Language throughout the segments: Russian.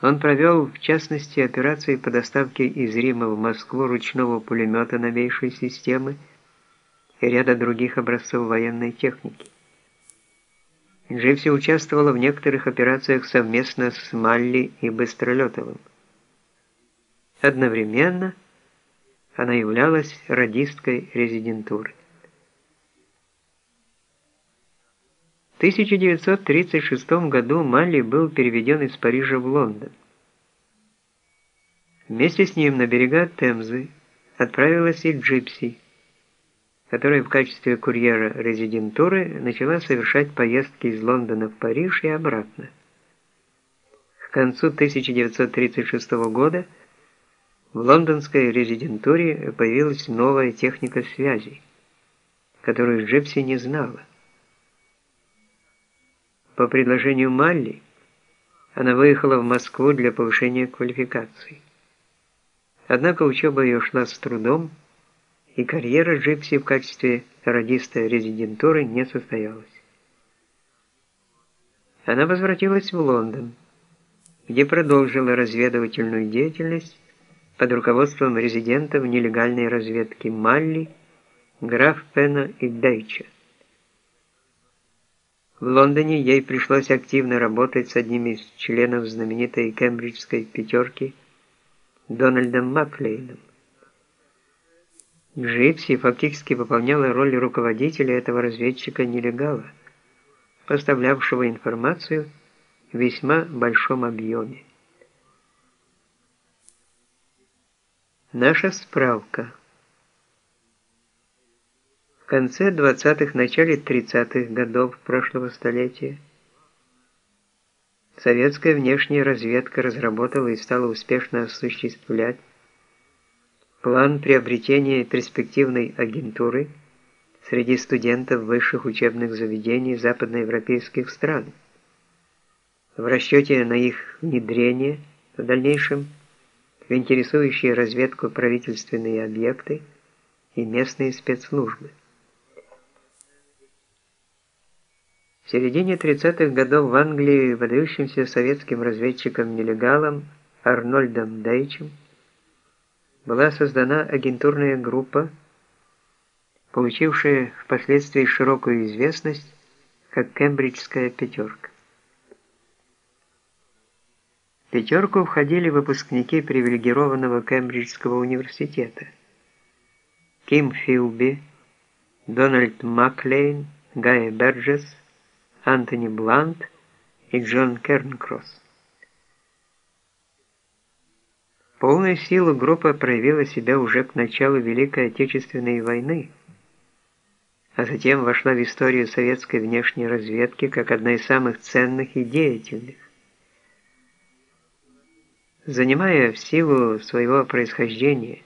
Он провел, в частности, операции по доставке из Рима в Москву ручного пулемета новейшей системы и ряда других образцов военной техники. Дживси участвовала в некоторых операциях совместно с Малли и Быстролетовым. Одновременно она являлась радисткой резидентуры. 1936 году Малли был переведен из Парижа в Лондон. Вместе с ним на берега Темзы отправилась и Джипси, которая в качестве курьера резидентуры начала совершать поездки из Лондона в Париж и обратно. К концу 1936 года в лондонской резидентуре появилась новая техника связи, которую Джипси не знала. По предложению Малли, она выехала в Москву для повышения квалификации. Однако учеба ее шла с трудом, и карьера Джипси в качестве радиста резидентуры не состоялась. Она возвратилась в Лондон, где продолжила разведывательную деятельность под руководством резидентов нелегальной разведки Малли, граф Пена и Дейча. В Лондоне ей пришлось активно работать с одним из членов знаменитой кембриджской пятерки Дональдом Маклейном. Джипси фактически выполняла роль руководителя этого разведчика-нелегала, поставлявшего информацию в весьма большом объеме. Наша справка. Конце 20-х, начале 30-х годов прошлого столетия советская внешняя разведка разработала и стала успешно осуществлять план приобретения перспективной агентуры среди студентов высших учебных заведений западноевропейских стран в расчете на их внедрение в дальнейшем в интересующие разведку правительственные объекты и местные спецслужбы. В середине 30-х годов в Англии выдающимся советским разведчиком-нелегалом Арнольдом Дейчем была создана агентурная группа, получившая впоследствии широкую известность как «Кембриджская пятерка». В пятерку входили выпускники привилегированного Кембриджского университета. Ким Филби, Дональд Маклейн, Гай Берджес, Антони Блант и Джон Кернкросс. Полная сила группа проявила себя уже к началу Великой Отечественной войны, а затем вошла в историю советской внешней разведки как одна из самых ценных и деятельных занимая в силу своего происхождения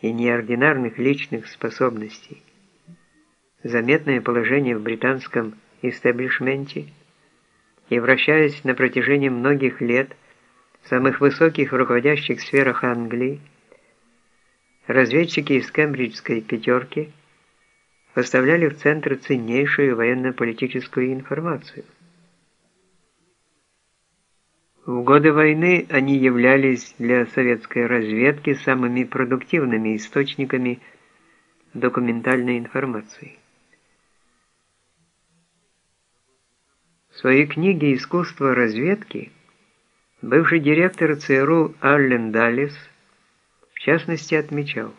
и неординарных личных способностей заметное положение в британском истеблишменте и вращаясь на протяжении многих лет в самых высоких руководящих сферах Англии, разведчики из Кембриджской пятерки поставляли в центр ценнейшую военно-политическую информацию – в годы войны они являлись для советской разведки самыми продуктивными источниками документальной информации. В своей книге «Искусство разведки» бывший директор ЦРУ Аллен Даллес в частности отмечал,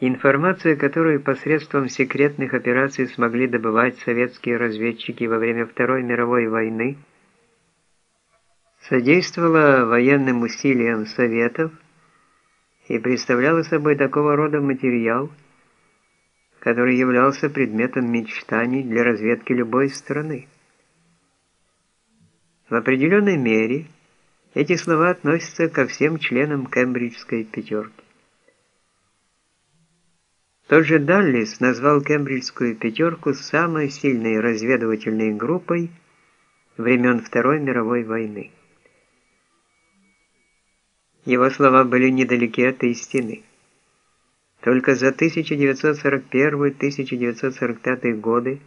Информация, которую посредством секретных операций смогли добывать советские разведчики во время Второй мировой войны – содействовала военным усилиям Советов и представляла собой такого рода материал, который являлся предметом мечтаний для разведки любой страны. В определенной мере эти слова относятся ко всем членам Кембриджской пятерки. Тот же Даллис назвал Кембриджскую пятерку самой сильной разведывательной группой времен Второй мировой войны. Его слова были недалеки от истины. Только за 1941-1945 годы